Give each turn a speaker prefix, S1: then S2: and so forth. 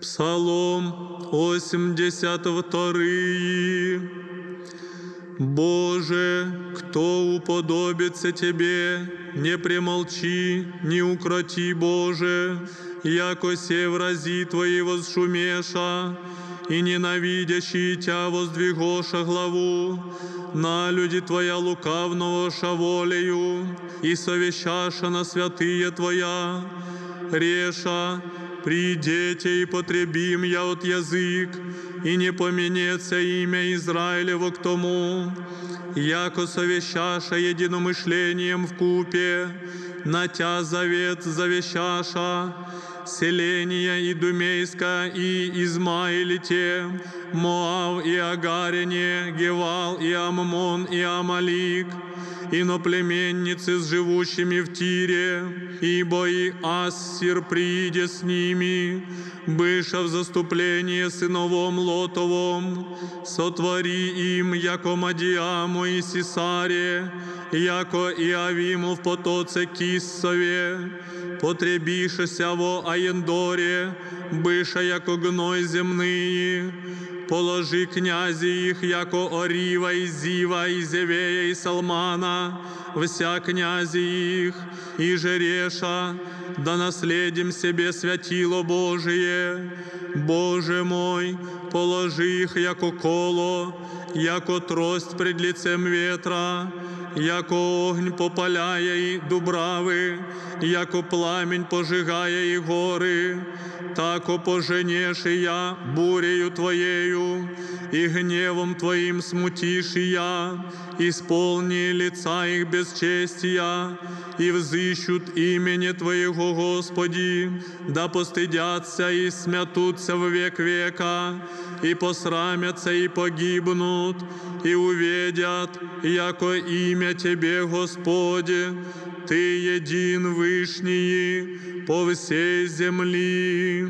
S1: Псалом 82. Боже, кто уподобится Тебе, не премолчи, не укроти, Боже, яко се врази Твои возшумеша, и ненавидящие Тя воздвигоша главу, на люди Твоя лукавного шаволею, и совещаша на святые Твоя, реша, придете и потребим я от язык, и не поменется имя Израилево к тому, яко совещаша единомышлением в купе, на тя завет завещаша, селения Идумейска и Измаилите, Моав и Агарине, Гевал и Аммон и Амалик, иноплеменницы с живущими в Тире, ибо и Ассир приидет с ними, быша в заступление сыновом Лотовом, сотвори им, яко Мадиаму и Сисаре, яко и Авиму в потоце Киссове, потребишеся во Аендоре, быша яко гной земные, Положи князи их, яко Орива и Зива, и Зевея, и Салмана, вся князи их, и Жереша, да наследим себе святило Божие. Боже мой, положи их, яко коло, яко трость пред лицем ветра, яко огонь попаляя и дубравы, яко пламень пожигая и горы, тако поженешь и я бурею Твоею, и гневом Твоим смутишь и я, исполни лица их бесчестия, и взыщут имени Твоего, Господи, да постыдятся и смятутся в век века, и посрамятся и погибнут, и увидят, яко имя Тебе, Господи, Ты един вышний по всей земли.